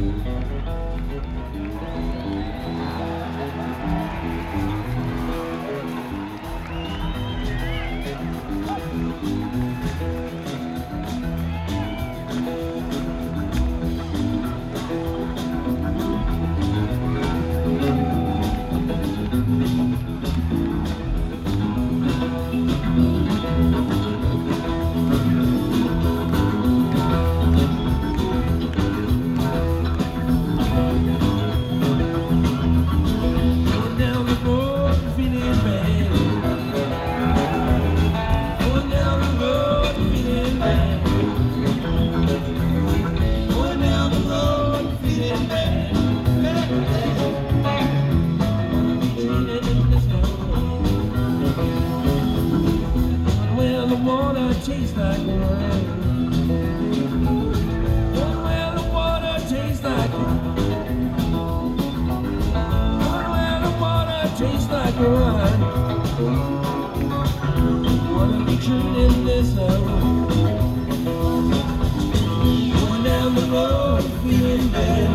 Mm-hmm. tastes like wine. Tastes like wine. Wanna be treated in this house. Going down the road, feeling bad.